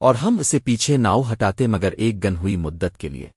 اور ہم اسے پیچھے ناؤ ہٹاتے مگر ایک گن ہوئی مدت کے لیے۔